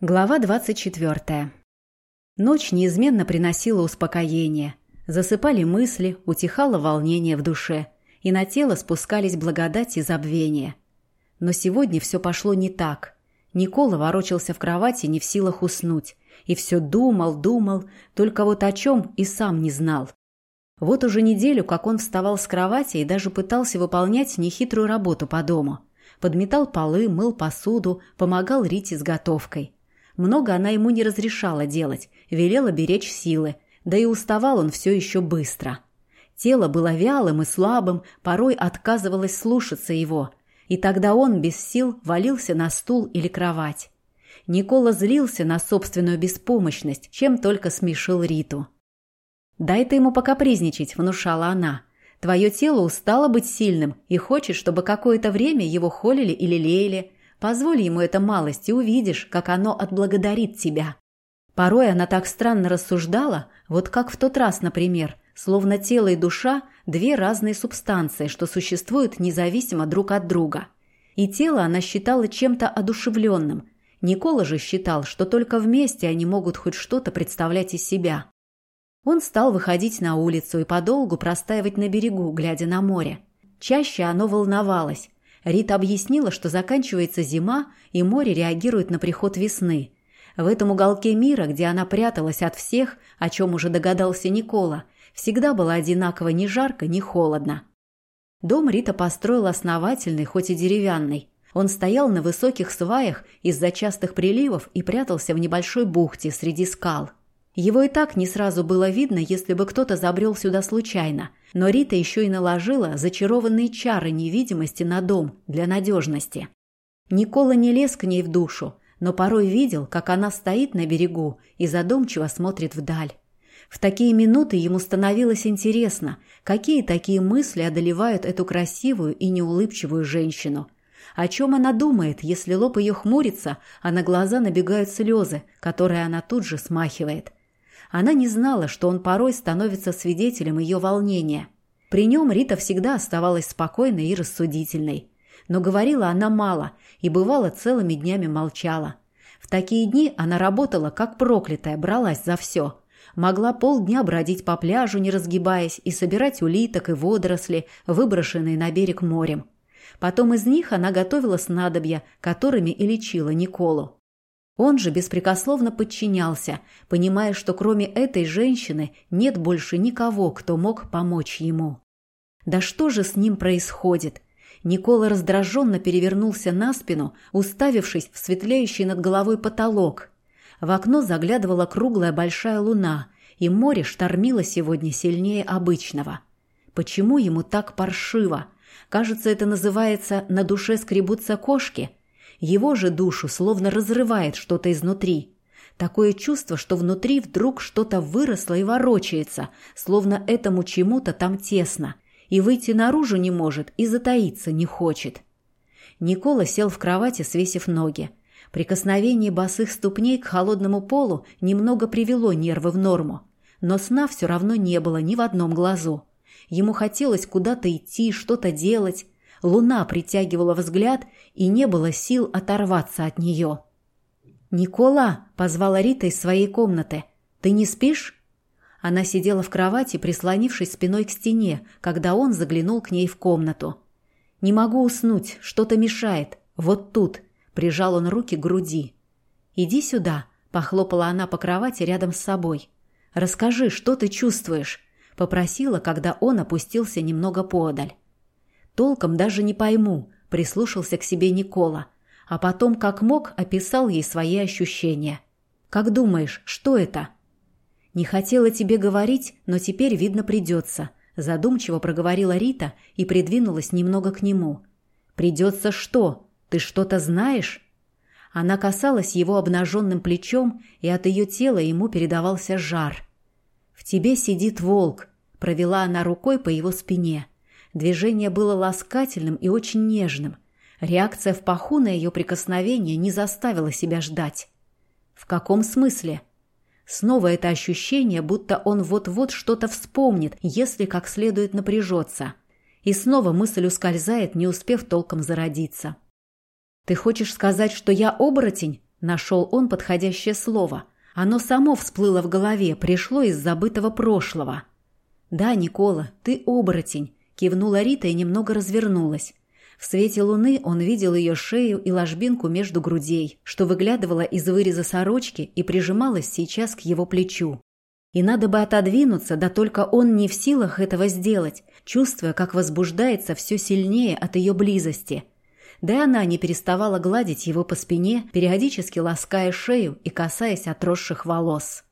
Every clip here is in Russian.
Глава 24. Ночь неизменно приносила успокоение. Засыпали мысли, утихало волнение в душе, и на тело спускались благодать и забвение. Но сегодня все пошло не так. Никола ворочался в кровати, не в силах уснуть, и все думал, думал, только вот о чем и сам не знал. Вот уже неделю, как он вставал с кровати и даже пытался выполнять нехитрую работу по дому. Подметал полы, мыл посуду, помогал Рите с готовкой. Много она ему не разрешала делать, велела беречь силы, да и уставал он все еще быстро. Тело было вялым и слабым, порой отказывалось слушаться его, и тогда он без сил валился на стул или кровать. Никола злился на собственную беспомощность, чем только смешил Риту. «Дай ты ему покапризничать», — внушала она. «Твое тело устало быть сильным и хочет, чтобы какое-то время его холили или лелеяли. Позволь ему это малость, и увидишь, как оно отблагодарит тебя. Порой она так странно рассуждала, вот как в тот раз, например, словно тело и душа – две разные субстанции, что существуют независимо друг от друга. И тело она считала чем-то одушевленным. Никола же считал, что только вместе они могут хоть что-то представлять из себя. Он стал выходить на улицу и подолгу простаивать на берегу, глядя на море. Чаще оно волновалось, Рита объяснила, что заканчивается зима, и море реагирует на приход весны. В этом уголке мира, где она пряталась от всех, о чем уже догадался Никола, всегда было одинаково ни жарко, ни холодно. Дом Рита построил основательный, хоть и деревянный. Он стоял на высоких сваях из-за частых приливов и прятался в небольшой бухте среди скал. Его и так не сразу было видно, если бы кто-то забрел сюда случайно. Но Рита еще и наложила зачарованные чары невидимости на дом для надежности. Никола не лез к ней в душу, но порой видел, как она стоит на берегу и задумчиво смотрит вдаль. В такие минуты ему становилось интересно, какие такие мысли одолевают эту красивую и неулыбчивую женщину. О чем она думает, если лоб ее хмурится, а на глаза набегают слезы, которые она тут же смахивает. Она не знала, что он порой становится свидетелем ее волнения. При нем Рита всегда оставалась спокойной и рассудительной. Но говорила она мало и бывало целыми днями молчала. В такие дни она работала как проклятая, бралась за все. Могла полдня бродить по пляжу, не разгибаясь, и собирать улиток и водоросли, выброшенные на берег морем. Потом из них она готовила снадобья, которыми и лечила Николу. Он же беспрекословно подчинялся, понимая, что кроме этой женщины нет больше никого, кто мог помочь ему. Да что же с ним происходит? Никола раздраженно перевернулся на спину, уставившись в светлеющий над головой потолок. В окно заглядывала круглая большая луна, и море штормило сегодня сильнее обычного. Почему ему так паршиво? Кажется, это называется «на душе скребутся кошки», его же душу словно разрывает что-то изнутри. Такое чувство, что внутри вдруг что-то выросло и ворочается, словно этому чему-то там тесно. И выйти наружу не может, и затаиться не хочет. Никола сел в кровати, свесив ноги. Прикосновение босых ступней к холодному полу немного привело нервы в норму. Но сна все равно не было ни в одном глазу. Ему хотелось куда-то идти, что-то делать, Луна притягивала взгляд, и не было сил оторваться от нее. «Никола!» – позвала Рита из своей комнаты. «Ты не спишь?» Она сидела в кровати, прислонившись спиной к стене, когда он заглянул к ней в комнату. «Не могу уснуть, что-то мешает. Вот тут!» – прижал он руки к груди. «Иди сюда!» – похлопала она по кровати рядом с собой. «Расскажи, что ты чувствуешь?» – попросила, когда он опустился немного подаль. Толком даже не пойму, прислушался к себе Никола, а потом, как мог, описал ей свои ощущения. Как думаешь, что это? Не хотела тебе говорить, но теперь, видно, придется. Задумчиво проговорила Рита и придвинулась немного к нему. Придется что? Ты что-то знаешь? Она касалась его обнаженным плечом, и от ее тела ему передавался жар. «В тебе сидит волк», — провела она рукой по его спине. Движение было ласкательным и очень нежным. Реакция в паху на ее прикосновение не заставила себя ждать. В каком смысле? Снова это ощущение, будто он вот-вот что-то вспомнит, если как следует напряжется. И снова мысль ускользает, не успев толком зародиться. «Ты хочешь сказать, что я оборотень?» – Нашел он подходящее слово. Оно само всплыло в голове, пришло из забытого прошлого. «Да, Никола, ты оборотень», — кивнула Рита и немного развернулась. В свете луны он видел ее шею и ложбинку между грудей, что выглядывала из выреза сорочки и прижималась сейчас к его плечу. И надо бы отодвинуться, да только он не в силах этого сделать, чувствуя, как возбуждается все сильнее от ее близости. Да и она не переставала гладить его по спине, периодически лаская шею и касаясь отросших волос.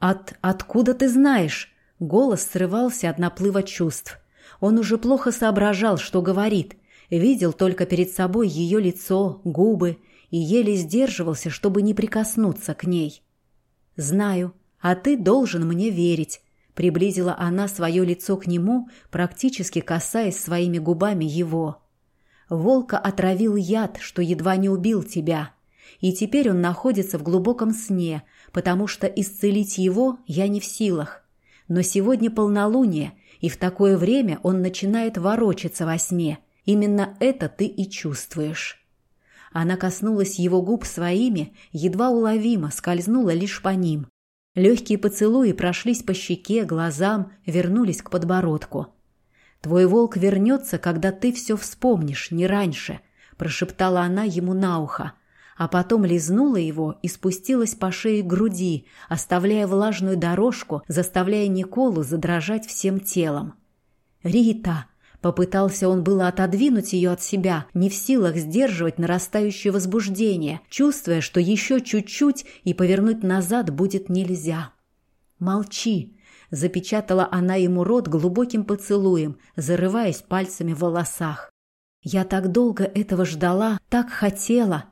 «От... откуда ты знаешь?» Голос срывался от наплыва чувств. Он уже плохо соображал, что говорит, видел только перед собой ее лицо, губы и еле сдерживался, чтобы не прикоснуться к ней. «Знаю, а ты должен мне верить», — приблизила она свое лицо к нему, практически касаясь своими губами его. «Волка отравил яд, что едва не убил тебя, и теперь он находится в глубоком сне, потому что исцелить его я не в силах. Но сегодня полнолуние, и в такое время он начинает ворочаться во сне. Именно это ты и чувствуешь». Она коснулась его губ своими, едва уловимо скользнула лишь по ним. Легкие поцелуи прошлись по щеке, глазам, вернулись к подбородку. «Твой волк вернется, когда ты все вспомнишь, не раньше», – прошептала она ему на ухо, а потом лизнула его и спустилась по шее к груди, оставляя влажную дорожку, заставляя Николу задрожать всем телом. «Рита!» Попытался он было отодвинуть ее от себя, не в силах сдерживать нарастающее возбуждение, чувствуя, что еще чуть-чуть и повернуть назад будет нельзя. «Молчи!» – запечатала она ему рот глубоким поцелуем, зарываясь пальцами в волосах. «Я так долго этого ждала, так хотела!»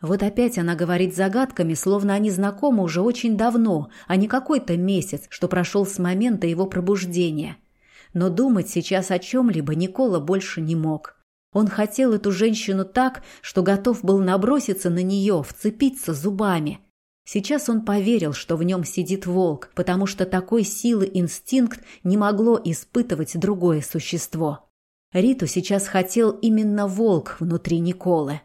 Вот опять она говорит загадками, словно они знакомы уже очень давно, а не какой-то месяц, что прошел с момента его пробуждения – но думать сейчас о чем-либо Никола больше не мог. Он хотел эту женщину так, что готов был наброситься на нее, вцепиться зубами. Сейчас он поверил, что в нем сидит волк, потому что такой силы инстинкт не могло испытывать другое существо. Риту сейчас хотел именно волк внутри Николы.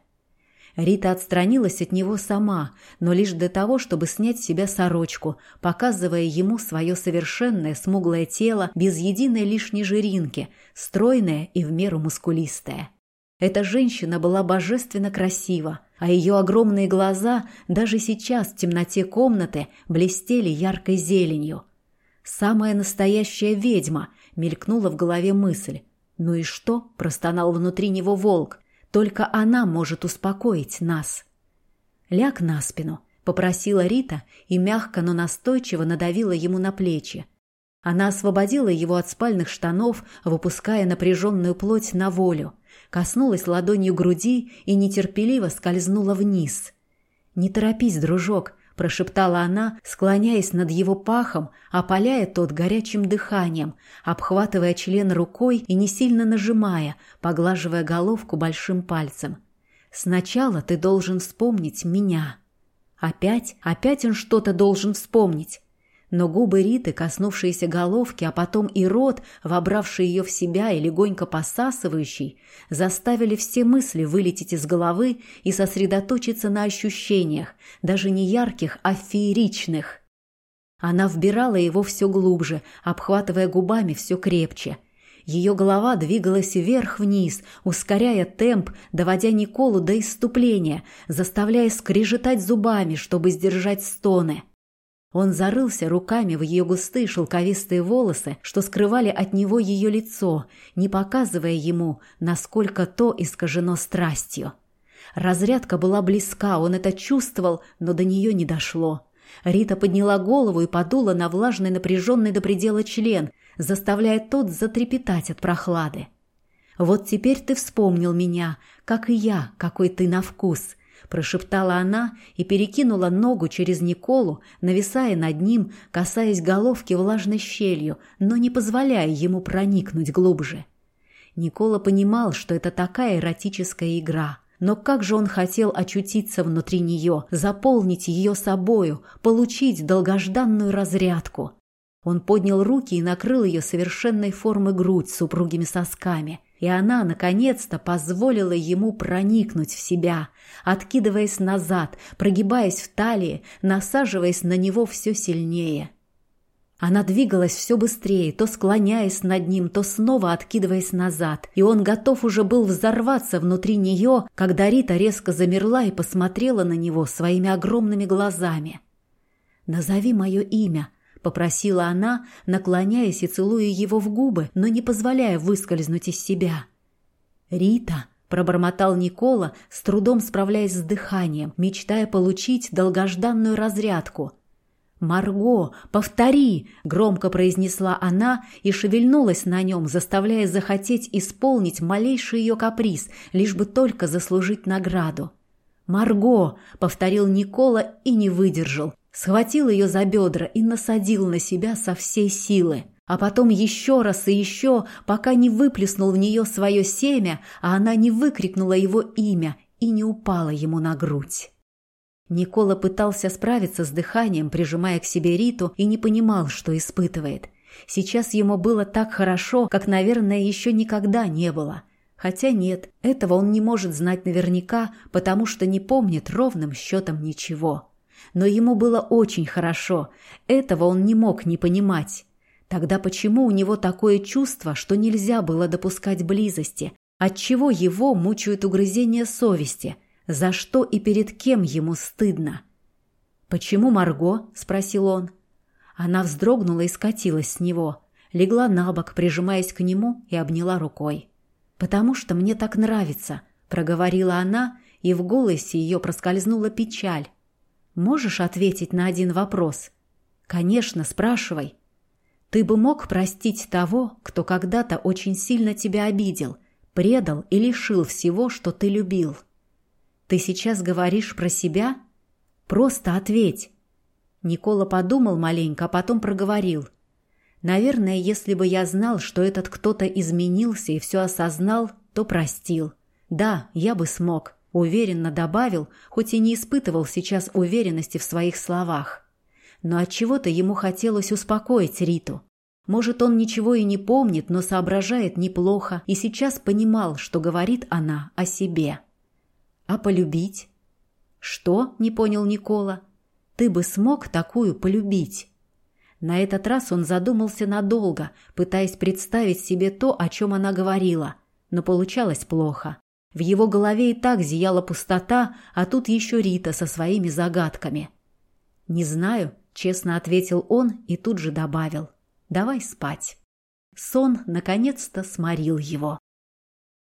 Рита отстранилась от него сама, но лишь для того, чтобы снять с себя сорочку, показывая ему свое совершенное смуглое тело без единой лишней жиринки, стройное и в меру мускулистое. Эта женщина была божественно красива, а ее огромные глаза даже сейчас в темноте комнаты блестели яркой зеленью. «Самая настоящая ведьма!» — мелькнула в голове мысль. «Ну и что?» — простонал внутри него волк. Только она может успокоить нас. Ляг на спину, попросила Рита и мягко, но настойчиво надавила ему на плечи. Она освободила его от спальных штанов, выпуская напряженную плоть на волю, коснулась ладонью груди и нетерпеливо скользнула вниз. «Не торопись, дружок», – прошептала она, склоняясь над его пахом, опаляя тот горячим дыханием, обхватывая член рукой и не сильно нажимая, поглаживая головку большим пальцем. «Сначала ты должен вспомнить меня». Опять, опять он что-то должен вспомнить но губы Риты, коснувшиеся головки, а потом и рот, вобравший ее в себя и легонько посасывающий, заставили все мысли вылететь из головы и сосредоточиться на ощущениях, даже не ярких, а фееричных. Она вбирала его все глубже, обхватывая губами все крепче. Ее голова двигалась вверх-вниз, ускоряя темп, доводя Николу до иступления, заставляя скрежетать зубами, чтобы сдержать стоны. Он зарылся руками в ее густые шелковистые волосы, что скрывали от него ее лицо, не показывая ему, насколько то искажено страстью. Разрядка была близка, он это чувствовал, но до нее не дошло. Рита подняла голову и подула на влажный напряженный до предела член, заставляя тот затрепетать от прохлады. «Вот теперь ты вспомнил меня, как и я, какой ты на вкус», прошептала она и перекинула ногу через Николу, нависая над ним, касаясь головки влажной щелью, но не позволяя ему проникнуть глубже. Никола понимал, что это такая эротическая игра. Но как же он хотел очутиться внутри нее, заполнить ее собою, получить долгожданную разрядку. Он поднял руки и накрыл ее совершенной формы грудь с упругими сосками – и она, наконец-то, позволила ему проникнуть в себя, откидываясь назад, прогибаясь в талии, насаживаясь на него все сильнее. Она двигалась все быстрее, то склоняясь над ним, то снова откидываясь назад, и он готов уже был взорваться внутри нее, когда Рита резко замерла и посмотрела на него своими огромными глазами. «Назови мое имя», — попросила она, наклоняясь и целуя его в губы, но не позволяя выскользнуть из себя. «Рита», — пробормотал Никола, с трудом справляясь с дыханием, мечтая получить долгожданную разрядку — «Марго, повтори!» — громко произнесла она и шевельнулась на нем, заставляя захотеть исполнить малейший ее каприз, лишь бы только заслужить награду. «Марго!» — повторил Никола и не выдержал. Схватил ее за бедра и насадил на себя со всей силы. А потом еще раз и еще, пока не выплеснул в нее свое семя, а она не выкрикнула его имя и не упала ему на грудь. Никола пытался справиться с дыханием, прижимая к себе Риту, и не понимал, что испытывает. Сейчас ему было так хорошо, как, наверное, еще никогда не было. Хотя нет, этого он не может знать наверняка, потому что не помнит ровным счетом ничего. Но ему было очень хорошо, этого он не мог не понимать. Тогда почему у него такое чувство, что нельзя было допускать близости? Отчего его мучают угрызения совести – за что и перед кем ему стыдно? «Почему Марго?» – спросил он. Она вздрогнула и скатилась с него, легла на бок, прижимаясь к нему и обняла рукой. «Потому что мне так нравится», – проговорила она, и в голосе ее проскользнула печаль. «Можешь ответить на один вопрос?» «Конечно, спрашивай». «Ты бы мог простить того, кто когда-то очень сильно тебя обидел, предал и лишил всего, что ты любил?» Ты сейчас говоришь про себя? Просто ответь. Никола подумал маленько, а потом проговорил. Наверное, если бы я знал, что этот кто-то изменился и все осознал, то простил. Да, я бы смог. Уверенно добавил, хоть и не испытывал сейчас уверенности в своих словах. Но от чего то ему хотелось успокоить Риту. Может, он ничего и не помнит, но соображает неплохо и сейчас понимал, что говорит она о себе. А полюбить? Что? Не понял Никола. Ты бы смог такую полюбить? На этот раз он задумался надолго, пытаясь представить себе то, о чем она говорила, но получалось плохо. В его голове и так зияла пустота, а тут еще Рита со своими загадками. «Не знаю», — честно ответил он и тут же добавил. «Давай спать». Сон наконец-то сморил его.